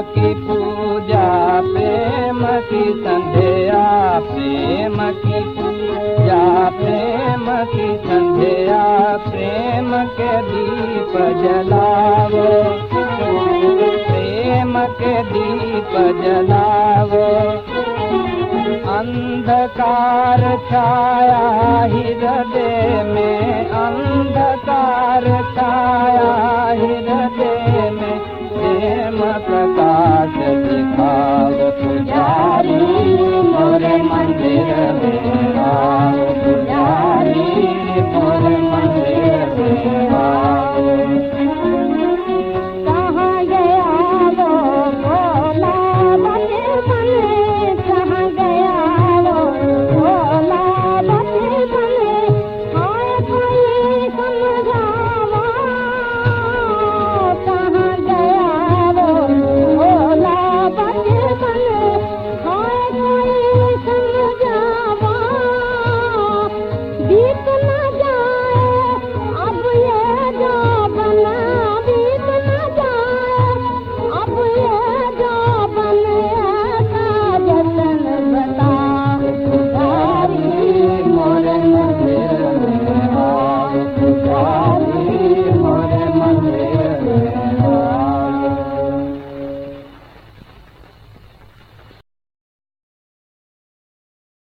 की पूजा, प्रेम की संध्या, प्रेम की पूजा, प्रेम की संध्या, प्रेम के दीप जलावो प्रेम के दीप जलावो अंधकार छाया प्रकाश दिखाओ